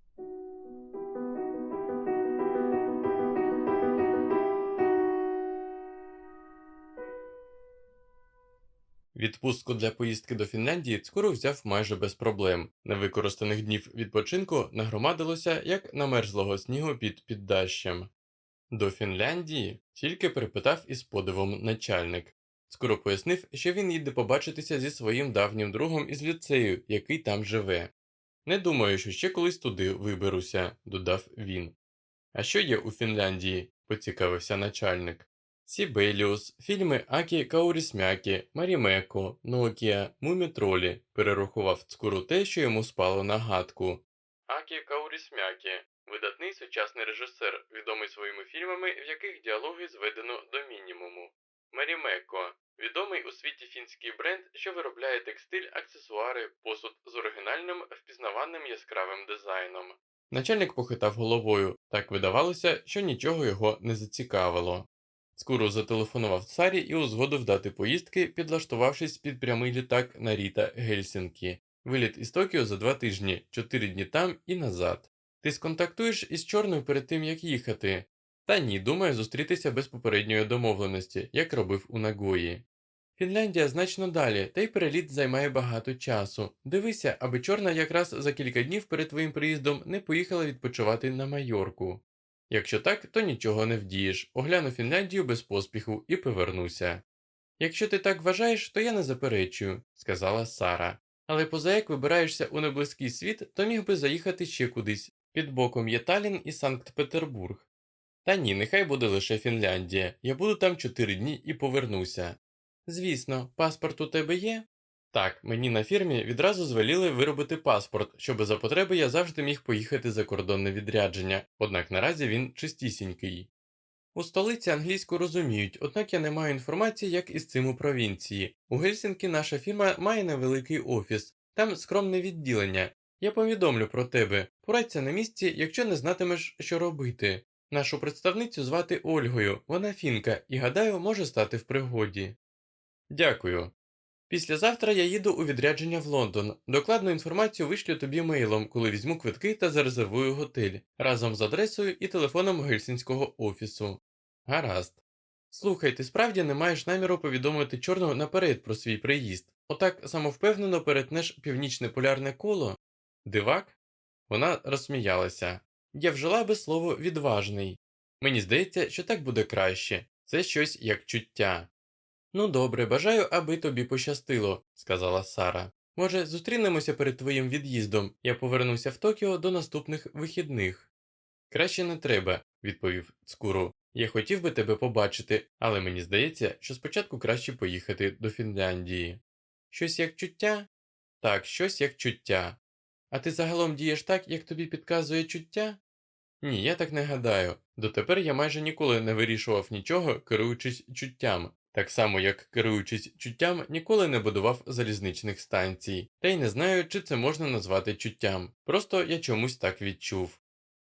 Speaker 1: Відпустку для поїздки до Фінляндії Цкуру взяв майже без проблем. Невикористаних днів відпочинку нагромадилося, як намерзлого снігу під піддащем. До Фінляндії тільки перепитав із подивом начальник. Скоро пояснив, що він їде побачитися зі своїм давнім другом із ліцею, який там живе. Не думаю, що ще колись туди виберуся, додав він. А що є у Фінляндії? поцікавився начальник. Сібеліус, фільми Акі Каурісмякі, Марімеко, Нокія, Мумітролі, перерахував Цкуру те, що йому спало на гадку. Акі Каурісмякі видатний сучасний режисер, відомий своїми фільмами, в яких діалоги зведено до мінімуму. Марімеко відомий у світі фінський бренд, що виробляє текстиль, аксесуари, посуд з оригінальним впізнаваним яскравим дизайном. Начальник похитав головою, так видавалося, що нічого його не зацікавило. Скуру зателефонував царі і узгодив дати поїздки, підлаштувавшись під прямий літак на Ріта Гельсінкі. Виліт із Токіо за два тижні, чотири дні там і назад. Ти сконтактуєш із чорною перед тим, як їхати. Та ні, думаю зустрітися без попередньої домовленості, як робив у Нагої. Фінляндія значно далі, та й переліт займає багато часу. Дивися, аби чорна якраз за кілька днів перед твоїм приїздом не поїхала відпочивати на Майорку. Якщо так, то нічого не вдієш, огляну Фінляндію без поспіху і повернуся. Якщо ти так вважаєш, то я не заперечую, сказала Сара. Але поза як вибираєшся у неблизький світ, то міг би заїхати ще кудись. Під боком є Талін і Санкт-Петербург. Та ні, нехай буде лише Фінляндія. Я буду там чотири дні і повернуся. Звісно, паспорт у тебе є? Так, мені на фірмі відразу звеліли виробити паспорт, щоб за потреби я завжди міг поїхати за кордонне відрядження, однак наразі він чистісінький. У столиці англійську розуміють, однак я не маю інформації, як із цим у провінції. У Гельсінкі наша фірма має невеликий офіс, там скромне відділення. Я повідомлю про тебе, порадься на місці, якщо не знатимеш, що робити. Нашу представницю звати Ольгою, вона фінка, і гадаю, може стати в пригоді. Дякую. Післязавтра я їду у відрядження в Лондон. Докладну інформацію вишлю тобі мейлом, коли візьму квитки та зарезервую готель разом з адресою і телефоном гельсінського офісу. Гаразд. Слухай, ти справді не маєш наміру повідомити чорного наперед про свій приїзд. Отак самовпевнено перетнеш північне полярне коло? Дивак? Вона розсміялася. Я вжила би слово відважний. Мені здається, що так буде краще. Це щось як чуття. Ну добре, бажаю, аби тобі пощастило, сказала Сара. Може, зустрінемося перед твоїм від'їздом, я повернуся в Токіо до наступних вихідних. Краще не треба, відповів Цкуру. Я хотів би тебе побачити, але мені здається, що спочатку краще поїхати до Фінляндії. Щось як чуття? Так, щось як чуття. А ти загалом дієш так, як тобі підказує чуття? Ні, я так не гадаю. Дотепер я майже ніколи не вирішував нічого, керуючись чуттям, так само, як керуючись чуттям, ніколи не будував залізничних станцій, та й не знаю, чи це можна назвати чуттям. Просто я чомусь так відчув.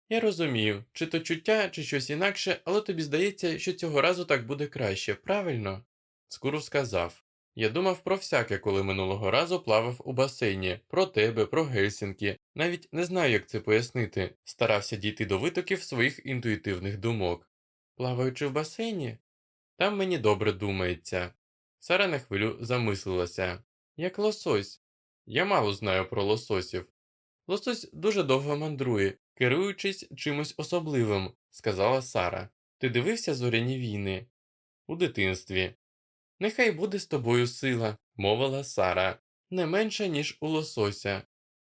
Speaker 1: Я розумію, чи то чуття, чи щось інакше, але тобі здається, що цього разу так буде краще, правильно? Скуру сказав. Я думав про всяке, коли минулого разу плавав у басейні, про тебе, про Гельсінкі, навіть не знаю, як це пояснити, старався дійти до витоків своїх інтуїтивних думок. Плаваючи в басейні? Там мені добре думається. Сара на хвилю замислилася. Як лосось. Я мало знаю про лососів. Лосось дуже довго мандрує, керуючись чимось особливим, сказала Сара. Ти дивився зоряні війни? У дитинстві. Нехай буде з тобою сила, мовила Сара, не менше, ніж у лосося.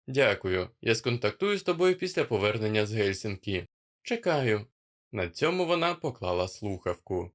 Speaker 1: Дякую, я сконтактую з тобою після повернення з Гельсінкі. Чекаю. На цьому вона поклала слухавку.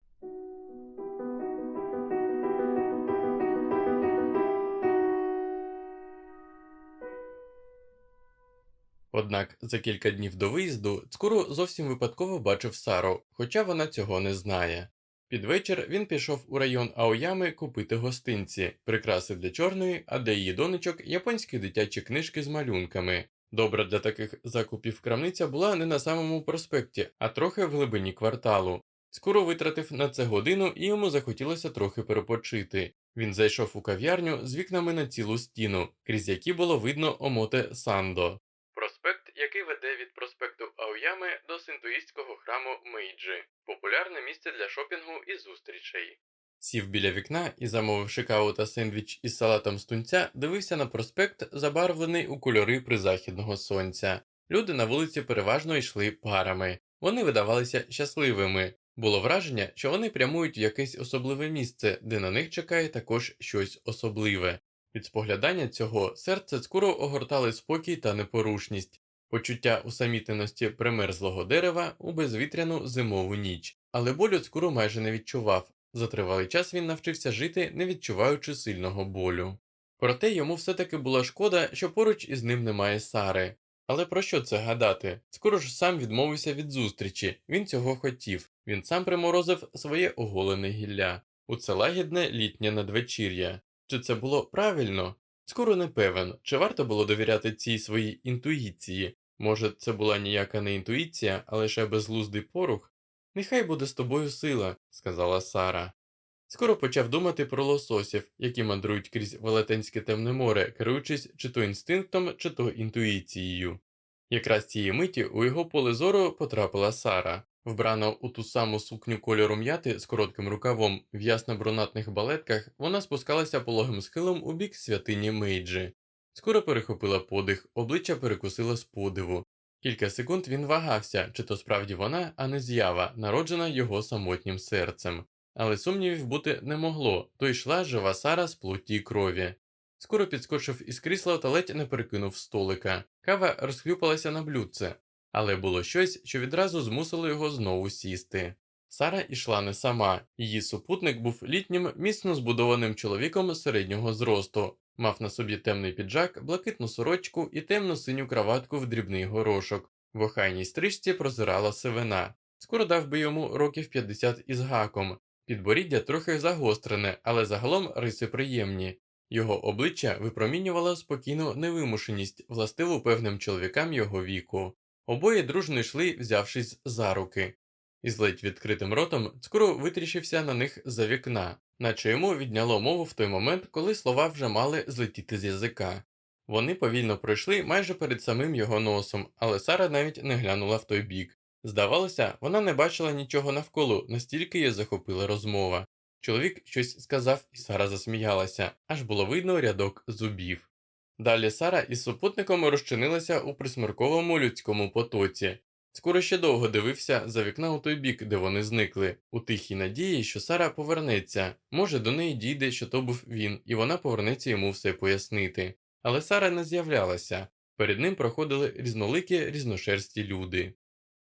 Speaker 1: Однак за кілька днів до виїзду Цкуру зовсім випадково бачив Сару, хоча вона цього не знає. Під вечір він пішов у район Аоями купити гостинці, прикраси для чорної, а для її донечок японські дитячі книжки з малюнками. Добра для таких закупів крамниця була не на самому проспекті, а трохи в глибині кварталу. Скоро витратив на це годину і йому захотілося трохи перепочити. Він зайшов у кав'ярню з вікнами на цілу стіну, крізь які було видно омоте Сандо. Проспект, який веде від Аоями до синтоїстського храму Мейджі, популярне місце для шопінгу і зустрічей. Сів біля вікна і, замовивши каву та сендвіч із салатом з тунця, дивився на проспект, забарвлений у кольори призахідного сонця. Люди на вулиці переважно йшли парами. Вони видавалися щасливими. Було враження, що вони прямують в якесь особливе місце, де на них чекає також щось особливе. Від споглядання цього серце скоро огортали спокій та непорушність, почуття усамітненості примерзлого дерева у безвітряну зимову ніч, але болю скоро майже не відчував. За тривалий час він навчився жити, не відчуваючи сильного болю. Проте йому все-таки була шкода, що поруч із ним немає Сари. Але про що це гадати? Скоро ж сам відмовився від зустрічі, він цього хотів, він сам приморозив своє оголене гілля. У це лагідне літнє надвечір'я. Чи це було правильно? Скоро не певен, чи варто було довіряти цій своїй інтуїції? Може, це була ніяка не інтуїція, а лише безглуздий порух? Нехай буде з тобою сила, сказала Сара. Скоро почав думати про лососів, які мандрують крізь велетенське темне море, керуючись чи то інстинктом, чи то інтуїцією. Якраз цієї миті у його поле зору потрапила Сара, вбрана у ту саму сукню кольору м'яти з коротким рукавом, в ясно-брунатних балетках, вона спускалася пологим схилом у бік святині Мейджі. Скоро перехопила подих, обличчя перекусило з подиву. Кілька секунд він вагався, чи то справді вона, а не з'ява, народжена його самотнім серцем. Але сумнівів бути не могло, то йшла жива Сара з плоті й крові. Скоро підскочив із крісла та ледь не перекинув столика. Кава розхлюпалася на блюдце, але було щось, що відразу змусило його знову сісти. Сара йшла не сама, її супутник був літнім, міцно збудованим чоловіком середнього зросту, мав на собі темний піджак, блакитну сорочку і темну синю краватку в дрібний горошок. В охайній стрижці прозирала сивина. Скоро дав би йому років 50 із гаком. Підборіддя трохи загострене, але загалом риси приємні. Його обличчя випромінювало спокійну невимушеність, властиву певним чоловікам його віку. Обоє дружно йшли, взявшись за руки. Із ледь відкритим ротом скоро витріщився на них за вікна, наче йому відняло мову в той момент, коли слова вже мали злетіти з язика. Вони повільно пройшли майже перед самим його носом, але Сара навіть не глянула в той бік. Здавалося, вона не бачила нічого навколо, настільки її захопила розмова. Чоловік щось сказав, і Сара засміялася, аж було видно рядок зубів. Далі Сара із супутником розчинилася у присмерковому людському потоці. Скоро ще довго дивився за вікна у той бік, де вони зникли, у тихій надії, що Сара повернеться, може, до неї дійде, що то був він, і вона повернеться йому все пояснити. Але Сара не з'являлася. Перед ним проходили різноликі різношерсті люди.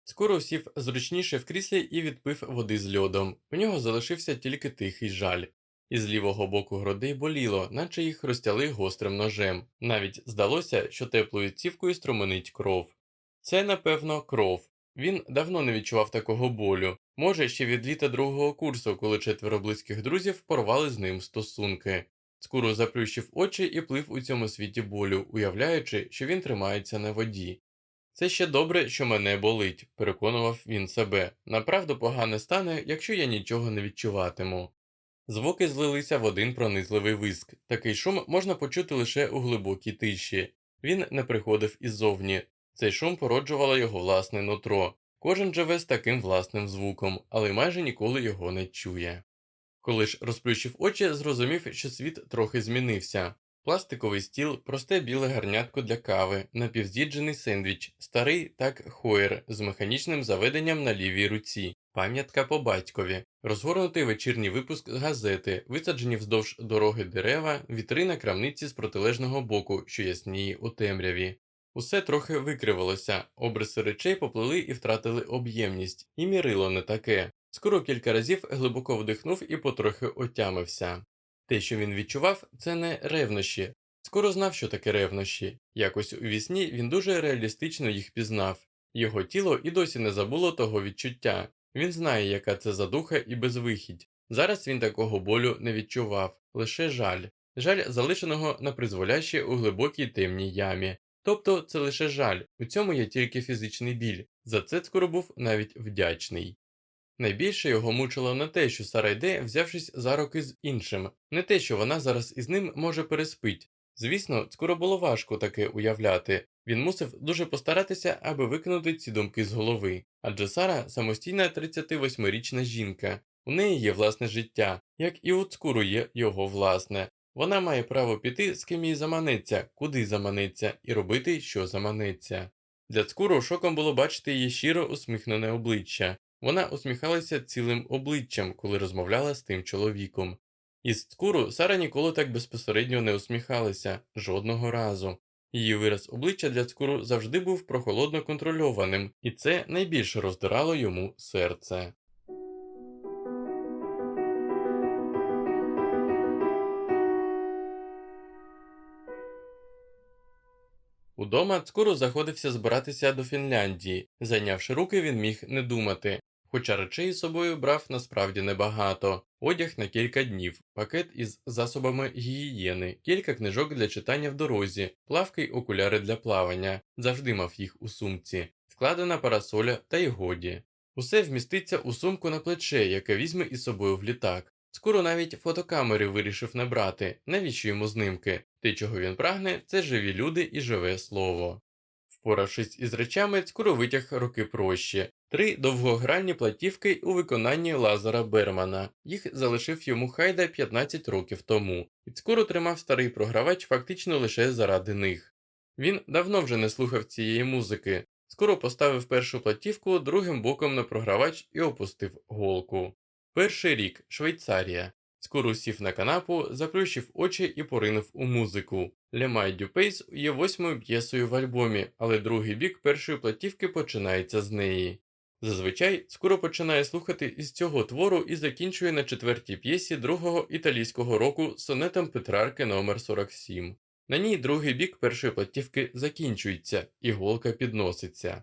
Speaker 1: Скоро сів зручніше в кріслі і відпив води з льодом. У нього залишився тільки тихий жаль. Із лівого боку грудей боліло, наче їх розтяли гострим ножем. Навіть здалося, що теплою цівкою струменить кров. Це, напевно, кров. Він давно не відчував такого болю, може, ще від літа другого курсу, коли четверо близьких друзів порвали з ним стосунки. Скоро заплющив очі і плив у цьому світі болю, уявляючи, що він тримається на воді. Це ще добре, що мене болить, переконував він себе. Направду погане стане, якщо я нічого не відчуватиму. Звуки злилися в один пронизливий виск. Такий шум можна почути лише у глибокій тиші. Він не приходив іззовні. Цей шум породжувало його власне нутро. Кожен живе з таким власним звуком, але майже ніколи його не чує. Коли ж розплющив очі, зрозумів, що світ трохи змінився. Пластиковий стіл, просте біле гарнятко для кави, напівз'їджений сендвіч, старий так хоєр з механічним заведенням на лівій руці, пам'ятка по батькові, розгорнутий вечірній випуск газети, висаджені вздовж дороги дерева, вітрина крамниці з протилежного боку, що ясніє у темряві. Усе трохи викривалося, обриси речей поплили і втратили об'ємність, і мірило не таке. Скоро кілька разів глибоко вдихнув і потрохи отямився. Те, що він відчував, це не ревнощі. Скоро знав, що таке ревнощі. Якось у вісні він дуже реалістично їх пізнав. Його тіло і досі не забуло того відчуття. Він знає, яка це задуха і безвихідь. Зараз він такого болю не відчував, лише жаль, жаль залишеного на призволяще у глибокій темній ямі. Тобто це лише жаль, у цьому є тільки фізичний біль. За це скоро був навіть вдячний. Найбільше його мучило не те, що Сара йде, взявшись за руки з іншим, не те, що вона зараз із ним може переспить. Звісно, скоро було важко таке уявляти. Він мусив дуже постаратися, аби викинути ці думки з голови. Адже Сара самостійна 38-річна жінка. У неї є власне життя, як і у цкуру є його власне. Вона має право піти, з ким їй заманеться, куди заманеться, і робити, що заманеться. Для цкуру шоком було бачити її щиро усміхнене обличчя. Вона усміхалася цілим обличчям, коли розмовляла з тим чоловіком. Із цкуру Сара ніколи так безпосередньо не усміхалася жодного разу. Її вираз обличчя для цкуру завжди був прохолодно контрольованим, і це найбільше роздирало йому серце. Удома Цкуру заходився збиратися до Фінляндії. Зайнявши руки, він міг не думати. Хоча речей з собою брав насправді небагато: одяг на кілька днів, пакет із засобами гігієни, кілька книжок для читання в дорозі, плавки й окуляри для плавання, завжди мав їх у сумці, складена парасоля та й годі. Усе вміститься у сумку на плече, яке візьме із собою в літак. Скоро навіть фотокамери вирішив не брати, навіщо йому знимки? Те, чого він прагне, це живі люди і живе слово. Впоравшись із речами, Цкуру витяг Роки прощі. Три довгогральні платівки у виконанні Лазара Бермана. Їх залишив йому Хайда 15 років тому, і Цкуру тримав старий програвач фактично лише заради них. Він давно вже не слухав цієї музики. Цкуру поставив першу платівку другим боком на програвач і опустив голку. Перший рік Швейцарія. Цкуру сів на канапу, заплющив очі і поринув у музику. Le mal du pays є восьмою п'єсою в альбомі, але другий бік першої платівки починається з неї. Зазвичай скоро починає слухати із цього твору і закінчує на четвертій п'єсі другого італійського року сонетом Петрарки номер 47 На ній другий бік першої платівки закінчується, і голка підноситься.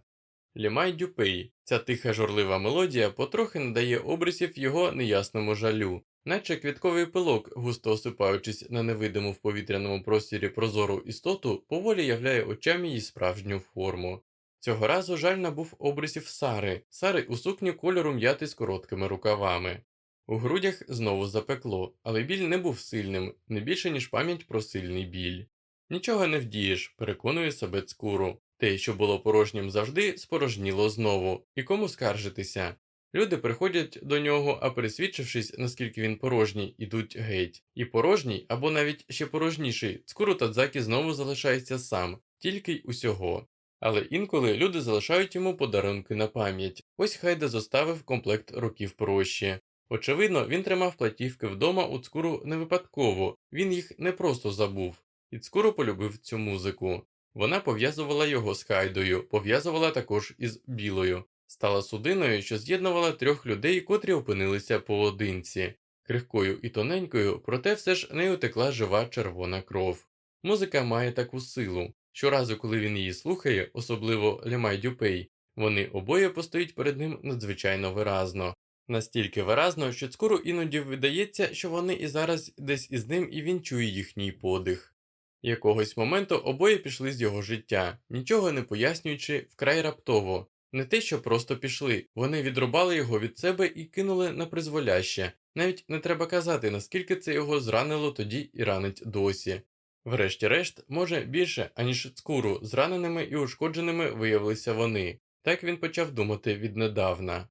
Speaker 1: Лімай Дюпей, ця тиха журлива мелодія потрохи надає обрисів його неясному жалю, наче квітковий пилок, густо осипаючись на невидиму в повітряному простірі прозору істоту, поволі являє очам її справжню форму. Цього разу жаль набув обрисів Сари, Сари у сукні кольору м'яти з короткими рукавами. У грудях знову запекло, але біль не був сильним, не більше, ніж пам'ять про сильний біль. Нічого не вдієш, переконує себе цкуру. Те, що було порожнім завжди, спорожніло знову, і кому скаржитися. Люди приходять до нього, а пересвідчившись, наскільки він порожній, ідуть геть. І порожній, або навіть ще порожніший, цкуру Тадзакі знову залишається сам, тільки й усього. Але інколи люди залишають йому подарунки на пам'ять. Ось Хайда зоставив комплект років прощі. Очевидно, він тримав платівки вдома у цкуру не випадково, він їх не просто забув, і цкуру полюбив цю музику. Вона пов'язувала його з Хайдою, пов'язувала також із білою, стала судиною, що з'єднувала трьох людей, котрі опинилися поодинці. Крихкою і тоненькою, проте все ж нею текла жива червона кров. Музика має таку силу. Щоразу, коли він її слухає, особливо Лемай Дюпей, вони обоє постоять перед ним надзвичайно виразно. Настільки виразно, що цкуру іноді видається, що вони і зараз десь із ним і він чує їхній подих. Якогось моменту обоє пішли з його життя, нічого не пояснюючи вкрай раптово. Не те, що просто пішли, вони відрубали його від себе і кинули на призволяще. Навіть не треба казати, наскільки це його зранило тоді і ранить досі. Врешті-решт, може, більше, аніж цкуру, зраненими і ушкодженими виявилися вони. Так він почав думати віднедавна.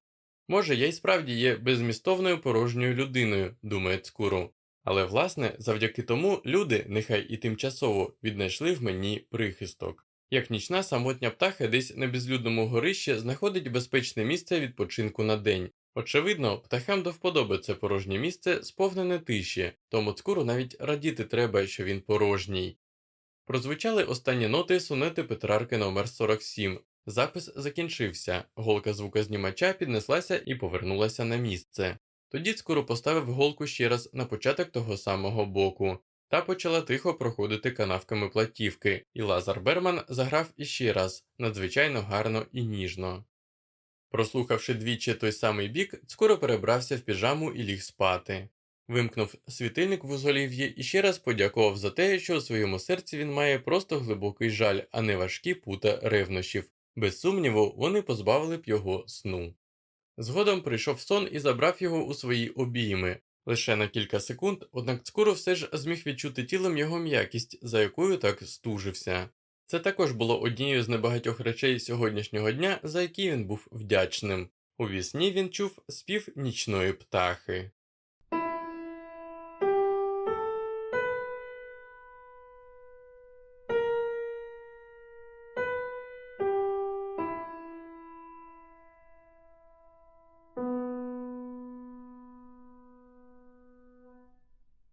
Speaker 1: Може, я й справді є безмістовною порожньою людиною, думає цкуру. Але, власне, завдяки тому люди, нехай і тимчасово, віднайшли в мені прихисток. Як нічна самотня птаха десь на безлюдному горищі знаходить безпечне місце відпочинку на день. Очевидно, птахам до вподоби це порожнє місце, сповнене тиші, тому цкуру навіть радіти треба, що він порожній. Прозвучали останні ноти сонети Петрарки номер 47 Запис закінчився, голка звукознімача піднеслася і повернулася на місце. Тоді скоро поставив голку ще раз на початок того самого боку, та почала тихо проходити канавками платівки, і Лазар Берман заграв іще раз надзвичайно гарно і ніжно. Прослухавши двічі той самий бік, скоро перебрався в піжаму і ліг спати. Вимкнув світильник в узголів'ї і ще раз подякував за те, що у своєму серці він має просто глибокий жаль, а не важкі пута ревнощів. Без сумніву, вони позбавили б його сну. Згодом прийшов сон і забрав його у свої обійми. Лише на кілька секунд, однак скоро все ж зміг відчути тілом його м'якість, за якою так стужився. Це також було однією з небагатьох речей сьогоднішнього дня, за які він був вдячним. У вісні він чув спів нічної птахи.